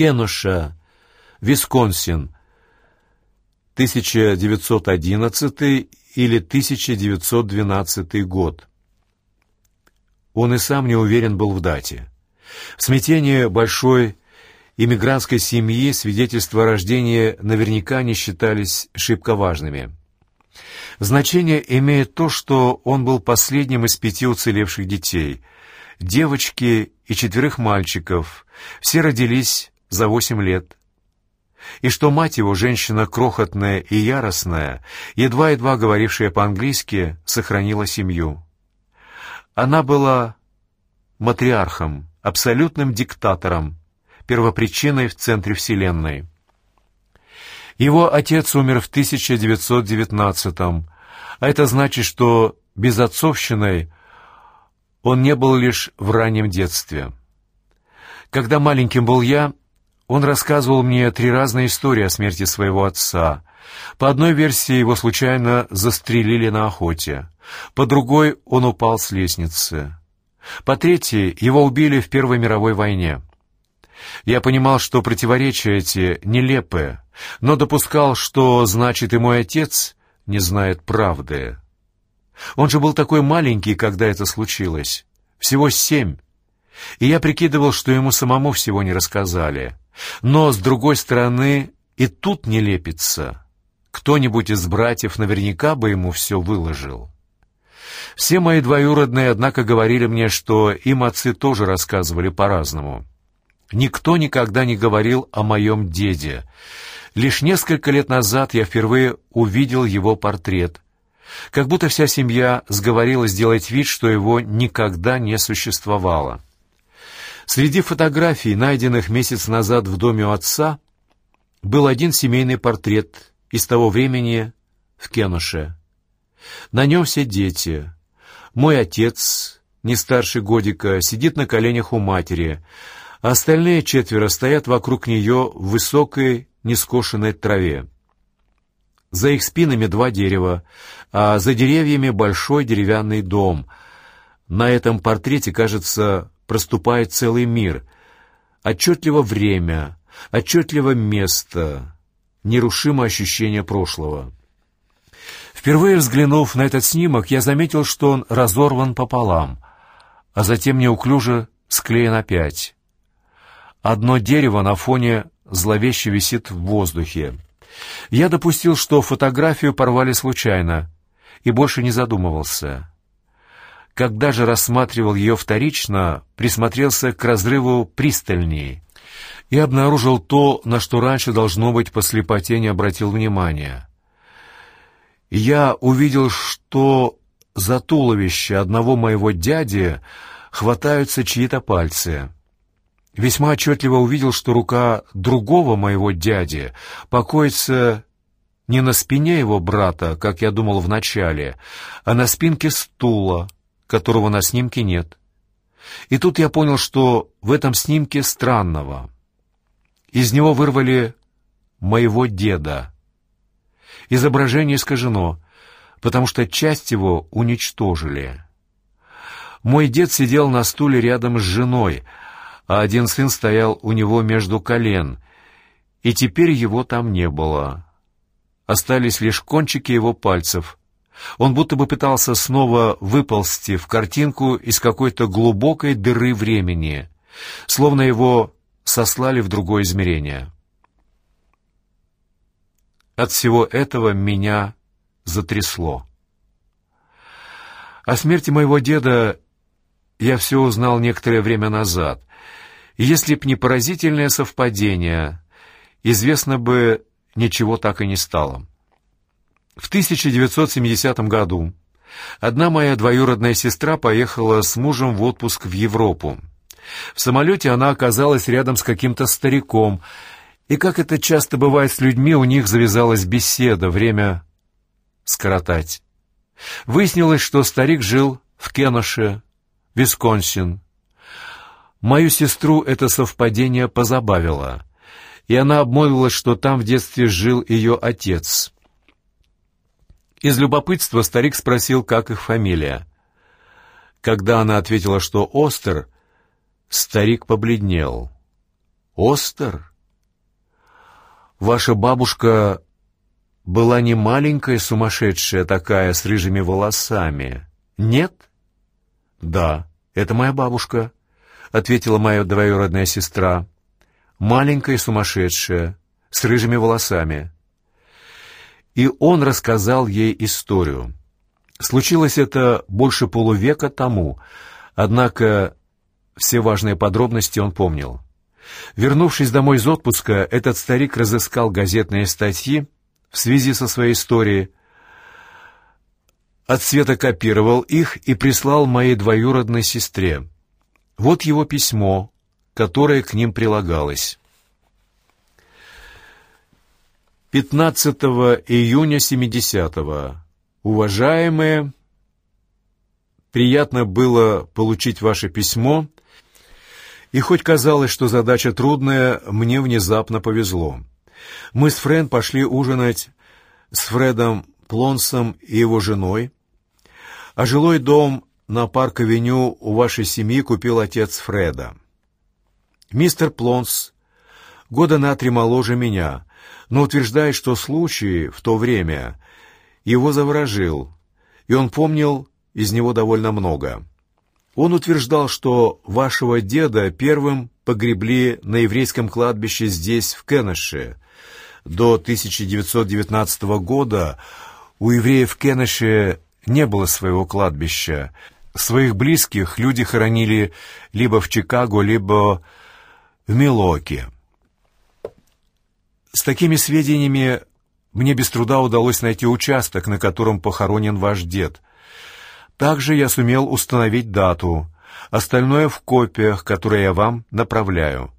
Кенуша, Висконсин, 1911 или 1912 год. Он и сам не уверен был в дате. В смятении большой иммигрантской семьи свидетельства о рождении наверняка не считались шибко важными. Значение имеет то, что он был последним из пяти уцелевших детей. Девочки и четверых мальчиков, все родились за восемь лет. И что мать его, женщина крохотная и яростная, едва-едва говорившая по-английски, сохранила семью. Она была матриархом, абсолютным диктатором, первопричиной в центре Вселенной. Его отец умер в 1919-м, а это значит, что безотцовщиной он не был лишь в раннем детстве. Когда маленьким был я, он рассказывал мне три разные истории о смерти своего отца. По одной версии его случайно застрелили на охоте, по другой он упал с лестницы. По третьей, его убили в Первой мировой войне. Я понимал, что противоречия эти нелепы, но допускал, что, значит, и мой отец не знает правды. Он же был такой маленький, когда это случилось. Всего семь. И я прикидывал, что ему самому всего не рассказали. Но, с другой стороны, и тут не лепится. Кто-нибудь из братьев наверняка бы ему все выложил. Все мои двоюродные, однако, говорили мне, что им отцы тоже рассказывали по-разному. Никто никогда не говорил о моем деде. Лишь несколько лет назад я впервые увидел его портрет. Как будто вся семья сговорилась сделать вид, что его никогда не существовало. Среди фотографий, найденных месяц назад в доме у отца, был один семейный портрет из того времени в Кенуше. На нем все дети. Мой отец, не старше годика, сидит на коленях у матери, а остальные четверо стоят вокруг нее в высокой, нескошенной траве. За их спинами два дерева, а за деревьями большой деревянный дом. На этом портрете, кажется, проступает целый мир. Отчетливо время, отчетливо место, нерушимое ощущение прошлого. Впервые взглянув на этот снимок, я заметил, что он разорван пополам, а затем неуклюже склеен опять. Одно дерево на фоне зловеще висит в воздухе. Я допустил, что фотографию порвали случайно, и больше не задумывался. Когда же рассматривал ее вторично, присмотрелся к разрыву пристальнее и обнаружил то, на что раньше, должно быть, по слепоте не обратил внимания. Я увидел, что за туловище одного моего дяди хватаются чьи-то пальцы — весьма отчетливо увидел, что рука другого моего дяди покоится не на спине его брата, как я думал вначале, а на спинке стула, которого на снимке нет. И тут я понял, что в этом снимке странного. Из него вырвали моего деда. Изображение искажено, потому что часть его уничтожили. Мой дед сидел на стуле рядом с женой — а один сын стоял у него между колен, и теперь его там не было. Остались лишь кончики его пальцев. Он будто бы пытался снова выползти в картинку из какой-то глубокой дыры времени, словно его сослали в другое измерение. От всего этого меня затрясло. О смерти моего деда я все узнал некоторое время назад, если б не поразительное совпадение, известно бы, ничего так и не стало. В 1970 году одна моя двоюродная сестра поехала с мужем в отпуск в Европу. В самолете она оказалась рядом с каким-то стариком, и, как это часто бывает с людьми, у них завязалась беседа, время скоротать. Выяснилось, что старик жил в Кеноше, Висконсин, Мою сестру это совпадение позабавило, и она обмолвилась, что там в детстве жил ее отец. Из любопытства старик спросил, как их фамилия. Когда она ответила, что Остер, старик побледнел. «Остер? Ваша бабушка была не маленькая сумасшедшая такая с рыжими волосами, нет? Да, это моя бабушка, ответила моя двоюродная сестра. Маленькая сумасшедшая, с рыжими волосами. И он рассказал ей историю. Случилось это больше полувека тому, однако все важные подробности он помнил. Вернувшись домой из отпуска, этот старик разыскал газетные статьи в связи со своей историей, отсветокопировал их и прислал моей двоюродной сестре. Вот его письмо, которое к ним прилагалось. 15 июня 70-го. Уважаемые, приятно было получить ваше письмо и хоть казалось, что задача трудная, мне внезапно повезло. Мы с Френ пошли ужинать с Фредом Плонсом и его женой, а жилой дом на парк-авеню у вашей семьи купил отец Фреда. Мистер Плонс года на три моложе меня, но утверждает, что случай в то время его заворожил, и он помнил из него довольно много. Он утверждал, что вашего деда первым погребли на еврейском кладбище здесь, в Кеннеше. До 1919 года у евреев Кеннеше не было своего кладбища. Своих близких люди хоронили либо в Чикаго, либо в Милоке. С такими сведениями мне без труда удалось найти участок, на котором похоронен ваш дед. Также я сумел установить дату. Остальное в копиях, которые я вам направляю.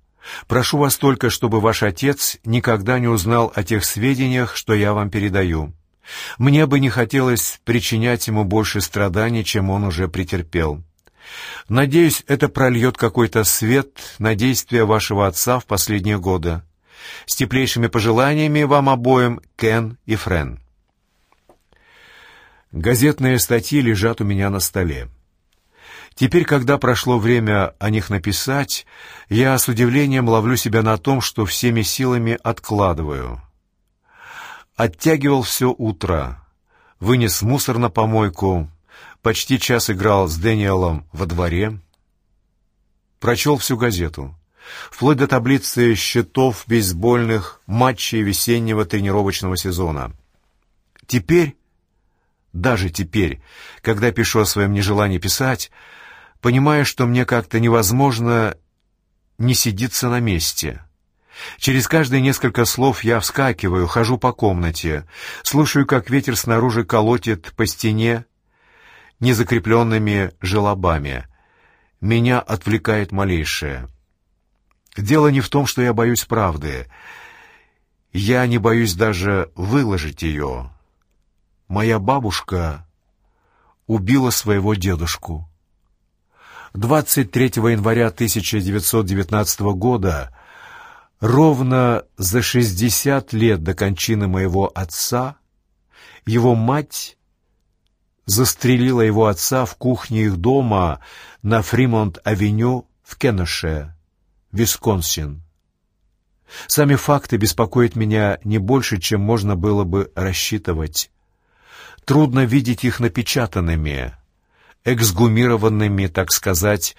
Прошу вас только, чтобы ваш отец никогда не узнал о тех сведениях, что я вам передаю. Мне бы не хотелось причинять ему больше страданий, чем он уже претерпел. Надеюсь, это прольет какой-то свет на действия вашего отца в последние годы. С теплейшими пожеланиями вам обоим, Кен и Френ. Газетные статьи лежат у меня на столе. Теперь, когда прошло время о них написать, я с удивлением ловлю себя на том, что всеми силами откладываю. Оттягивал все утро, вынес мусор на помойку, почти час играл с Дэниелом во дворе, прочел всю газету, вплоть до таблицы счетов бейсбольных матчей весеннего тренировочного сезона. Теперь даже теперь, когда пишу о своем нежелании писать, понимаю, что мне как-то невозможно не сидеться на месте. Через каждые несколько слов я вскакиваю, хожу по комнате, слушаю, как ветер снаружи колотит по стене незакрепленными желобами. Меня отвлекает малейшее. Дело не в том, что я боюсь правды. Я не боюсь даже выложить ее, Моя бабушка убила своего дедушку. 23 января 1919 года, ровно за 60 лет до кончины моего отца, его мать застрелила его отца в кухне их дома на Фримонт-авеню в Кеннеше, Висконсин. Сами факты беспокоят меня не больше, чем можно было бы рассчитывать. Трудно видеть их напечатанными, эксгумированными, так сказать,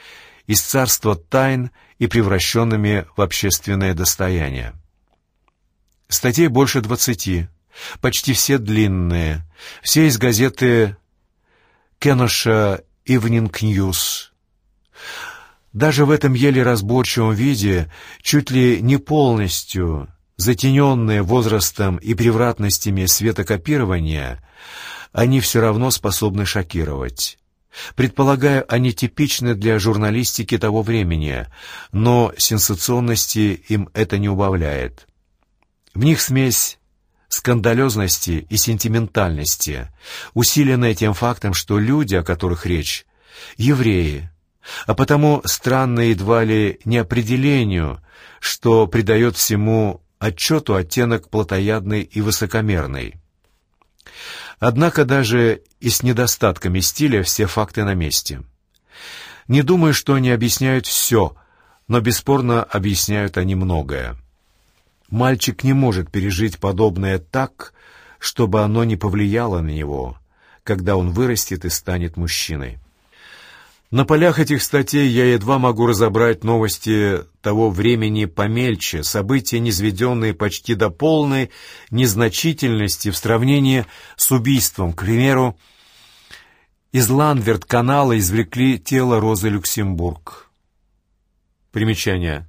из царства тайн и превращенными в общественное достояние. Статей больше двадцати, почти все длинные, все из газеты Кеноша «Ивнинг Ньюс». Даже в этом еле разборчивом виде, чуть ли не полностью, затененные возрастом и превратностями светокопирования, они все равно способны шокировать. Предполагаю, они типичны для журналистики того времени, но сенсационности им это не убавляет. В них смесь скандалезности и сентиментальности, усиленная тем фактом, что люди, о которых речь, евреи, а потому странное едва ли неопределению, что придает всему отчету оттенок плотоядный и высокомерный. Однако даже и с недостатками стиля все факты на месте. Не думаю, что они объясняют все, но бесспорно объясняют они многое. Мальчик не может пережить подобное так, чтобы оно не повлияло на него, когда он вырастет и станет мужчиной. На полях этих статей я едва могу разобрать новости того времени помельче, события, низведенные почти до полной незначительности в сравнении с убийством. К примеру, из Ланверт-канала извлекли тело Розы Люксембург. Примечание.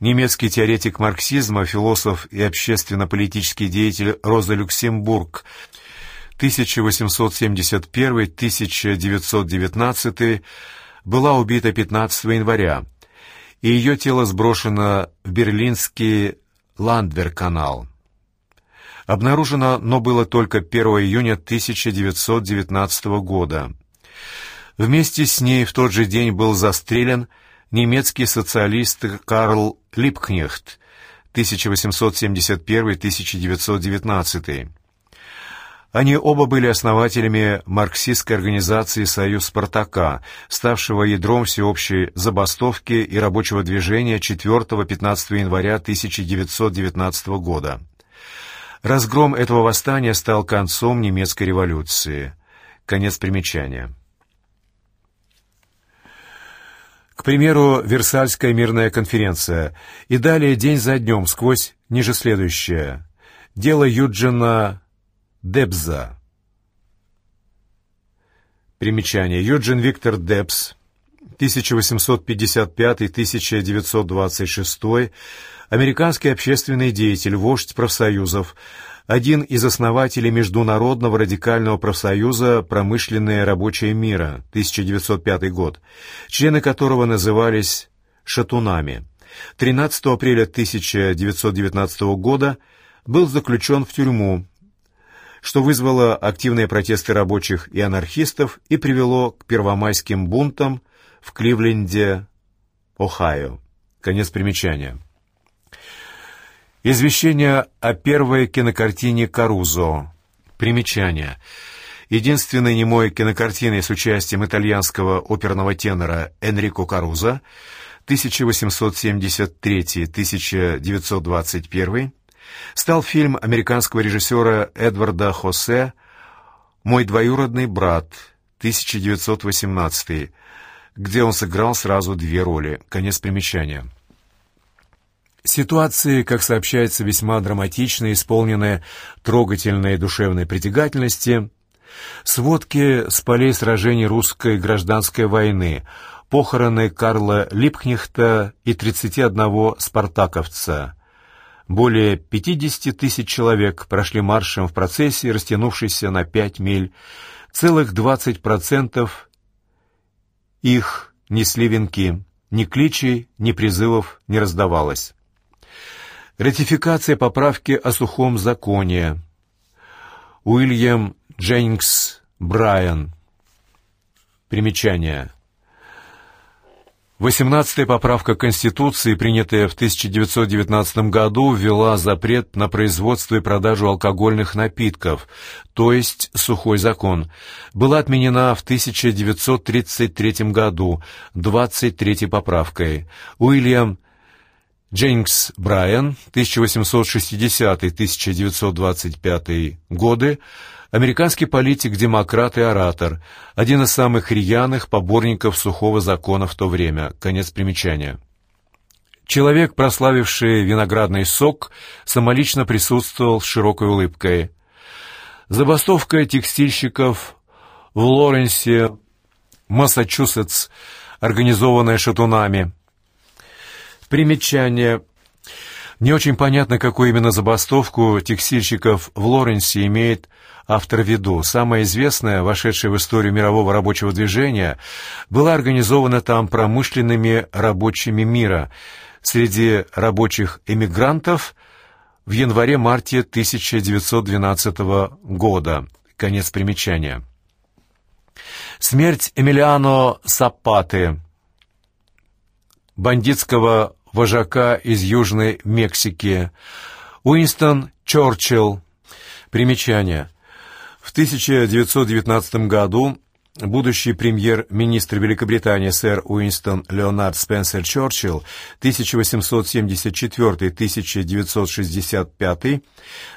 Немецкий теоретик марксизма, философ и общественно-политический деятель Роза Люксембург – 1871-1919 была убита 15 января, и ее тело сброшено в берлинский Ландверканал. Обнаружено, но было только 1 июня 1919 года. Вместе с ней в тот же день был застрелен немецкий социалист Карл Липкнехт 1871-1919. Они оба были основателями марксистской организации «Союз Спартака», ставшего ядром всеобщей забастовки и рабочего движения 4-15 января 1919 года. Разгром этого восстания стал концом немецкой революции. Конец примечания. К примеру, Версальская мирная конференция. И далее день за днем, сквозь ниже следующее. Дело Юджина Дебза. Примечание. Юджин Виктор Дебс, 1855-1926, американский общественный деятель, вождь профсоюзов, один из основателей Международного радикального профсоюза «Промышленное рабочее мира» 1905 год, члены которого назывались «шатунами». 13 апреля 1919 года был заключен в тюрьму что вызвало активные протесты рабочих и анархистов и привело к первомайским бунтам в Кливленде, Ohio. Конец примечания. Извещение о первой кинокартине «Карузо». Примечание. Единственной немой кинокартиной с участием итальянского оперного тенора Энрико Карузо 1873-1921 стал фильм американского режиссера Эдварда Хосе «Мой двоюродный брат» 1918, где он сыграл сразу две роли. Конец примечания. Ситуации, как сообщается, весьма драматичные, исполненные трогательной душевной притягательности, сводки с полей сражений русской гражданской войны, похороны Карла Липкнехта и 31 спартаковца – более 50 тысяч человек прошли маршем в процессе, растянувшейся на 5 миль. Целых 20% их несли венки. Ни кличей, ни призывов не раздавалось. Ратификация поправки о сухом законе. Уильям Дженнингс Брайан. Примечание. 18-я поправка Конституции, принятая в 1919 году, ввела запрет на производство и продажу алкогольных напитков, то есть сухой закон. Была отменена в 1933 году 23-й поправкой. Уильям Джеймс Брайан, 1860-1925 годы, Американский политик, демократ и оратор, один из самых рьяных поборников сухого закона в то время. Конец примечания. Человек, прославивший виноградный сок, самолично присутствовал с широкой улыбкой. Забастовка текстильщиков в Лоренсе, Массачусетс, организованная шатунами. Примечание. Не очень понятно, какую именно забастовку текстильщиков в Лоренсе имеет автор в виду. Самая известная, вошедшая в историю мирового рабочего движения, была организована там промышленными рабочими мира среди рабочих эмигрантов в январе-марте 1912 года. Конец примечания. Смерть Эмилиано Сапаты, бандитского вожака из Южной Мексики, Уинстон Чорчилл. Примечание. В 1919 году будущий премьер-министр Великобритании сэр Уинстон Леонард Спенсер Чорчилл 1874-1965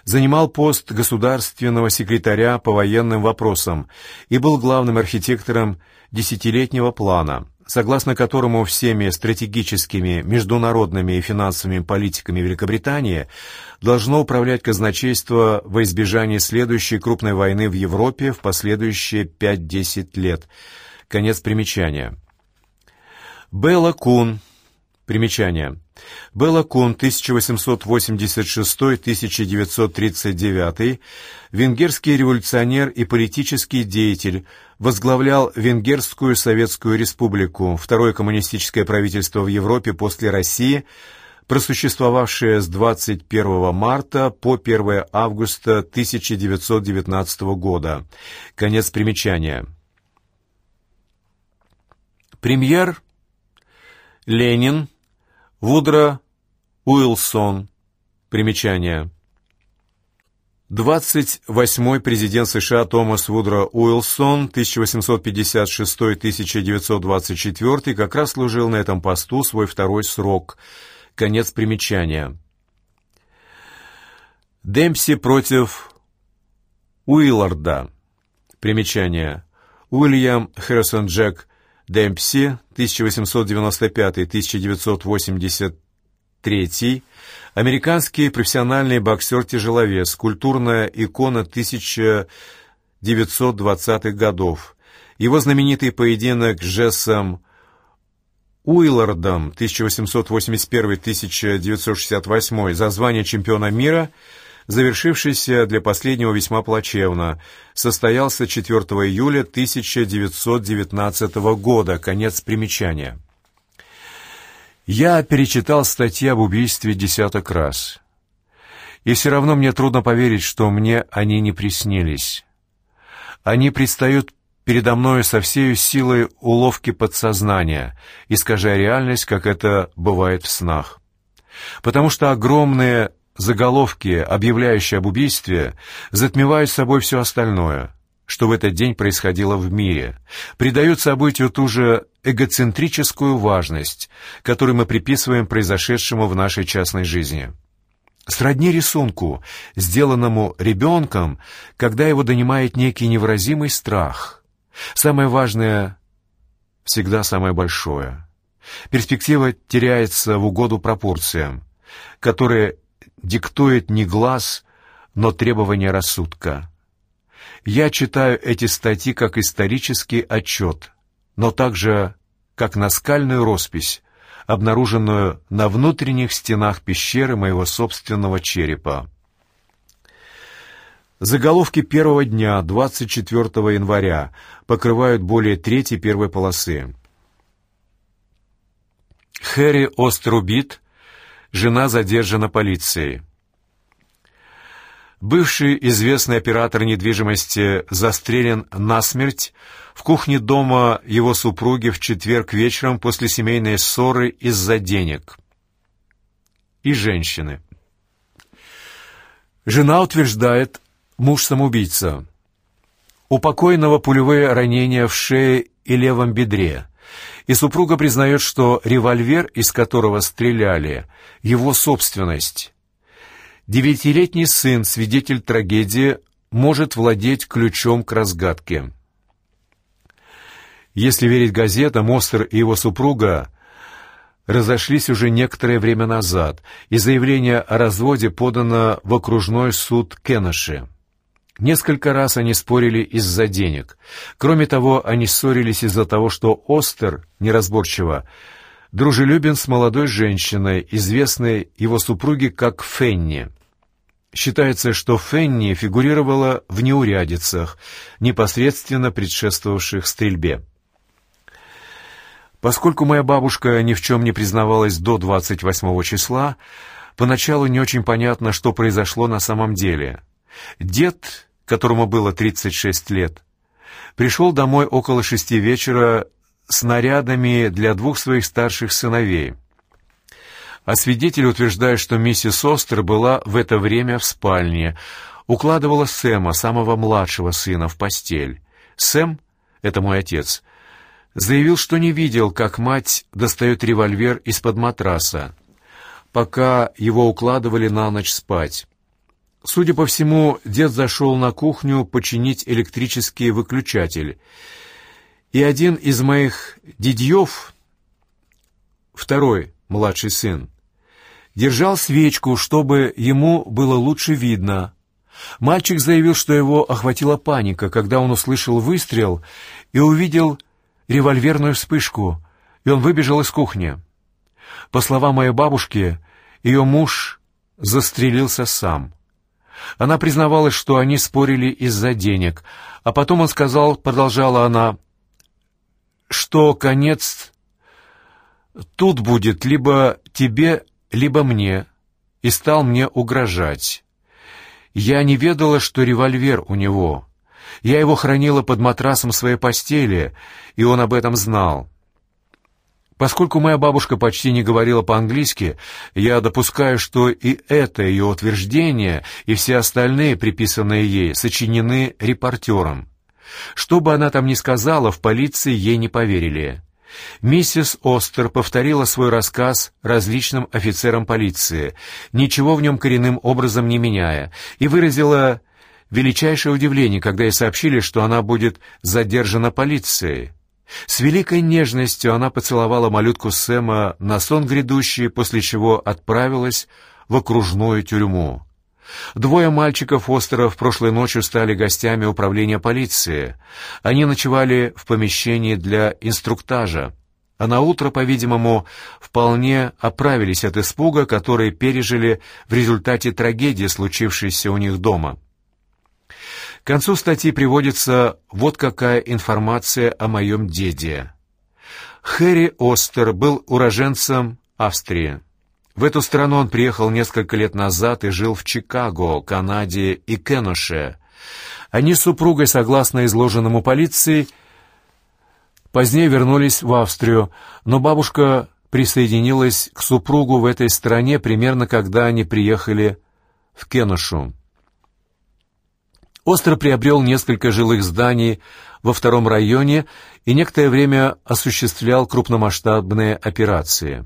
занимал пост государственного секретаря по военным вопросам и был главным архитектором десятилетнего плана – согласно которому всеми стратегическими, международными и финансовыми политиками Великобритании должно управлять казначейство во избежание следующей крупной войны в Европе в последующие 5-10 лет. Конец примечания. Белла Кун. Примечание. Белла Кун, 1886-1939, венгерский революционер и политический деятель, возглавлял Венгерскую Советскую Республику, второе коммунистическое правительство в Европе после России, просуществовавшее с 21 марта по 1 августа 1919 года. Конец примечания. Премьер Ленин Вудро Уилсон. Примечание. 28-й президент США Томас Вудро Уилсон 1856-1924 как раз служил на этом посту свой второй срок. Конец примечания. Демпси против Уилларда. Примечание. Уильям Хэррисон Джек Демпси 1895-1983 Американский профессиональный боксер-тяжеловес, культурная икона 1920-х годов. Его знаменитый поединок с Джессом Уиллардом 1881-1968 за звание чемпиона мира, завершившийся для последнего весьма плачевно, состоялся 4 июля 1919 года, конец примечания. Я перечитал статьи об убийстве десяток раз. И все равно мне трудно поверить, что мне они не приснились. Они предстают передо мною со всей силой уловки подсознания, искажая реальность, как это бывает в снах. Потому что огромные заголовки, объявляющие об убийстве, затмевают собой все остальное — что в этот день происходило в мире, придают событию ту же эгоцентрическую важность, которую мы приписываем произошедшему в нашей частной жизни. Сродни рисунку, сделанному ребенком, когда его донимает некий невыразимый страх. Самое важное — всегда самое большое. Перспектива теряется в угоду пропорциям, которые диктует не глаз, но требование рассудка. Я читаю эти статьи как исторический отчет, но также как наскальную роспись, обнаруженную на внутренних стенах пещеры моего собственного черепа. Заголовки первого дня, 24 января, покрывают более трети первой полосы. Хэри Острубит, жена задержана полицией. Бывший известный оператор недвижимости застрелен насмерть в кухне дома его супруги в четверг вечером после семейной ссоры из-за денег. И женщины. Жена утверждает, муж самоубийца. У покойного пулевые ранения в шее и левом бедре, и супруга признает, что револьвер, из которого стреляли, его собственность, Девятилетний сын, свидетель трагедии, может владеть ключом к разгадке. Если верить газетам, Остер и его супруга разошлись уже некоторое время назад, и заявление о разводе подано в окружной суд Кеннеши. Несколько раз они спорили из-за денег. Кроме того, они ссорились из-за того, что Остер, неразборчиво, дружелюбен с молодой женщиной, известной его супруге как Фенни. Считается, что Фенни фигурировала в неурядицах, непосредственно предшествовавших стрельбе. Поскольку моя бабушка ни в чем не признавалась до 28 числа, поначалу не очень понятно, что произошло на самом деле. Дед, которому было 36 лет, пришел домой около шести вечера с нарядами для двух своих старших сыновей. А свидетель утверждает, что миссис Остер была в это время в спальне, укладывала Сэма, самого младшего сына, в постель. Сэм это мой отец, заявил, что не видел, как мать достает револьвер из-под матраса, пока его укладывали на ночь спать. Судя по всему, дед зашел на кухню починить электрический выключатель, и один из моих дядьев, второй младший сын, держал свечку, чтобы ему было лучше видно. Мальчик заявил, что его охватила паника, когда он услышал выстрел и увидел револьверную вспышку, и он выбежал из кухни. По словам моей бабушки, ее муж застрелился сам. Она признавалась, что они спорили из-за денег, а потом он сказал, продолжала она, что конец тут будет либо тебе, либо мне, и стал мне угрожать. Я не ведала, что револьвер у него. Я его хранила под матрасом своей постели, и он об этом знал. Поскольку моя бабушка почти не говорила по-английски, я допускаю, что и это ее утверждение, и все остальные, приписанные ей, сочинены репортером. Что бы она там ни сказала, в полиции ей не поверили. Миссис Остер повторила свой рассказ различным офицерам полиции, ничего в нем коренным образом не меняя, и выразила величайшее удивление, когда ей сообщили, что она будет задержана полицией. С великой нежностью она поцеловала малютку Сэма на сон грядущий, после чего отправилась в окружную тюрьму. Двое мальчиков Остеров прошлой ночью стали гостями управления полиции. Они ночевали в помещении для инструктажа, а на утро, по-видимому, вполне оправились от испуга, который пережили в результате трагедии, случившейся у них дома. К концу статьи приводится вот какая информация о моем деде. Хэри Остер был уроженцем Австрии. В эту страну он приехал несколько лет назад и жил в Чикаго, Канаде и Кеноше. Они с супругой, согласно изложенному полиции, позднее вернулись в Австрию, но бабушка присоединилась к супругу в этой стране примерно когда они приехали в Кеношу. Остро приобрел несколько жилых зданий во втором районе и некоторое время осуществлял крупномасштабные операции.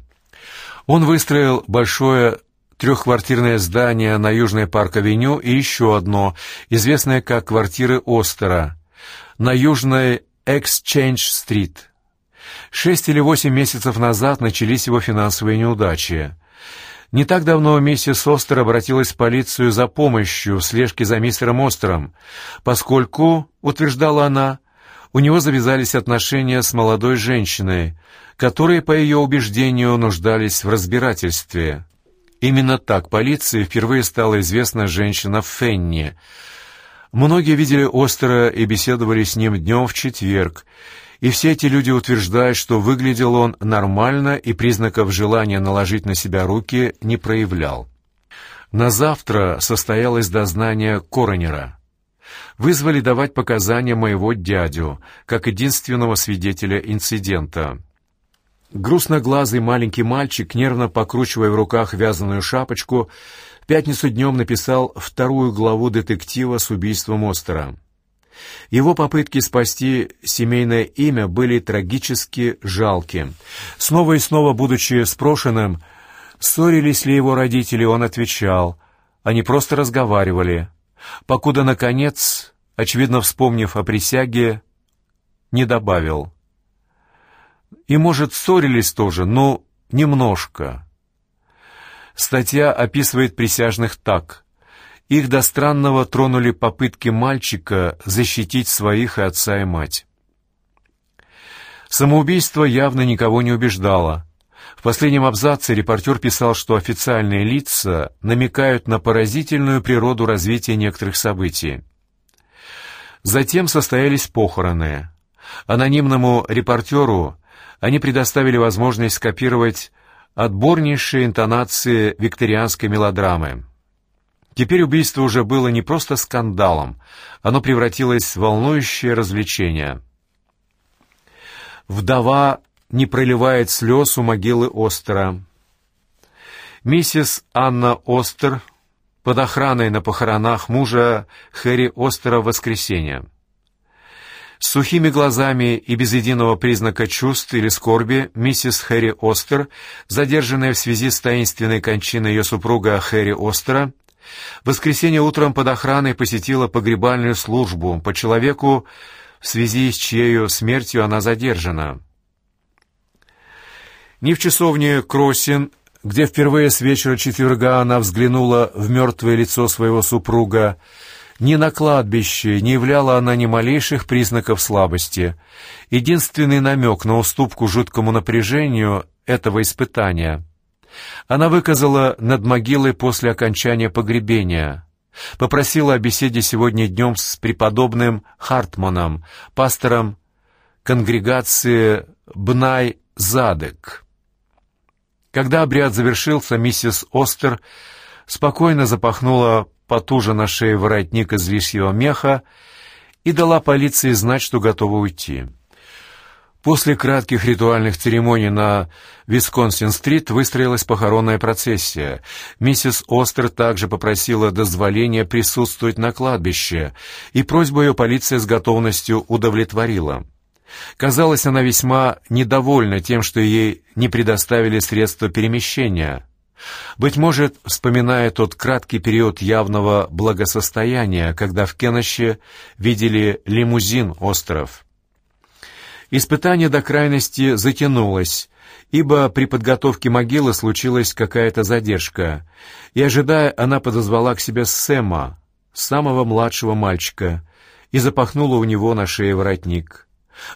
Он выстроил большое трехквартирное здание на Южной парк-авеню и еще одно, известное как квартиры Остера, на Южной Exchange-стрит. Шесть или восемь месяцев назад начались его финансовые неудачи. Не так давно миссис Остер обратилась в полицию за помощью в слежке за мистером Остером, поскольку, утверждала она, у него завязались отношения с молодой женщиной, которые, по ее убеждению, нуждались в разбирательстве. Именно так полиции впервые стала известна женщина Фенни. Многие видели Остера и беседовали с ним днем в четверг, и все эти люди утверждают, что выглядел он нормально и признаков желания наложить на себя руки не проявлял. На завтра состоялось дознание коронера. Вызвали давать показания моего дядю, как единственного свидетеля инцидента. Грустноглазый маленький мальчик, нервно покручивая в руках вязаную шапочку, в пятницу днем написал вторую главу детектива с убийством Остера. Его попытки спасти семейное имя были трагически жалки. Снова и снова, будучи спрошенным, ссорились ли его родители, он отвечал. Они просто разговаривали. Покуда, наконец, очевидно вспомнив о присяге, не добавил. И, может, ссорились тоже, но немножко. Статья описывает присяжных так. Их до странного тронули попытки мальчика защитить своих и отца и мать. Самоубийство явно никого не убеждало. В последнем абзаце репортер писал, что официальные лица намекают на поразительную природу развития некоторых событий. Затем состоялись похороны. Анонимному репортеру они предоставили возможность скопировать отборнейшие интонации викторианской мелодрамы. Теперь убийство уже было не просто скандалом, оно превратилось в волнующее развлечение. Вдова не проливает слез у могилы Остера. Миссис Анна Остер под охраной на похоронах мужа Хэри Остера в воскресенье. С сухими глазами и без единого признака чувств или скорби миссис Хэри Остер, задержанная в связи с таинственной кончиной ее супруга Хэри Остера, в воскресенье утром под охраной посетила погребальную службу по человеку, в связи с чьей смертью она задержана. Ни в часовне Кроссин, где впервые с вечера четверга она взглянула в мертвое лицо своего супруга, ни на кладбище не являла она ни малейших признаков слабости. Единственный намек на уступку жуткому напряжению этого испытания она выказала над могилой после окончания погребения. Попросила о беседе сегодня днем с преподобным Хартманом, пастором конгрегации Бнай-Задек. Когда обряд завершился, миссис Остер спокойно запахнула потуже на шее воротник из лисьего меха и дала полиции знать, что готова уйти. После кратких ритуальных церемоний на Висконсин-стрит выстроилась похоронная процессия. Миссис Остер также попросила дозволения присутствовать на кладбище, и просьбу ее полиция с готовностью удовлетворила. Казалось, она весьма недовольна тем, что ей не предоставили средства перемещения. Быть может, вспоминая тот краткий период явного благосостояния, когда в Кеноще видели лимузин остров. Испытание до крайности затянулось, ибо при подготовке могилы случилась какая-то задержка, и, ожидая, она подозвала к себе Сэма, самого младшего мальчика, и запахнула у него на шее воротник.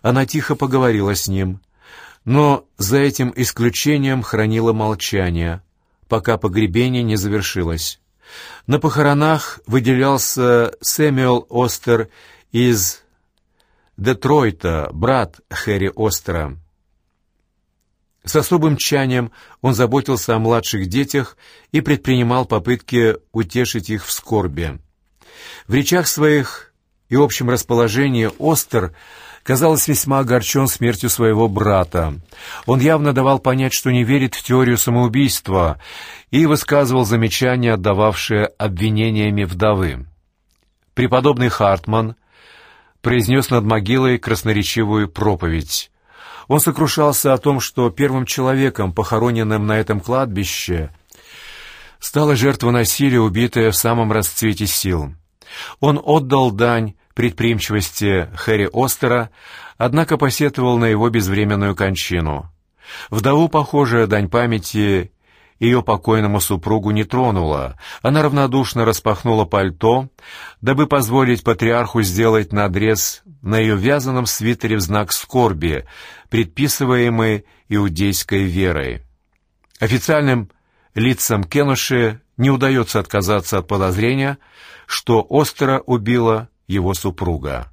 Она тихо поговорила с ним, но за этим исключением хранила молчание — пока погребение не завершилось. На похоронах выделялся Сэмюэл Остер из Детройта, брат Хэри Остера. С особым тщанием он заботился о младших детях и предпринимал попытки утешить их в скорби. В речах своих и общем расположении Остер – казалось, весьма огорчен смертью своего брата. Он явно давал понять, что не верит в теорию самоубийства, и высказывал замечания, отдававшие обвинениями вдовы. Преподобный Хартман произнес над могилой красноречивую проповедь. Он сокрушался о том, что первым человеком, похороненным на этом кладбище, стала жертва насилия, убитая в самом расцвете сил. Он отдал дань предприимчивости Хэри Остера, однако посетовал на его безвременную кончину. Вдову, похожая дань памяти, ее покойному супругу не тронула. Она равнодушно распахнула пальто, дабы позволить патриарху сделать надрез на ее вязаном свитере в знак скорби, предписываемый иудейской верой. Официальным лицам Кенуши не удается отказаться от подозрения, что Остера убила его супруга.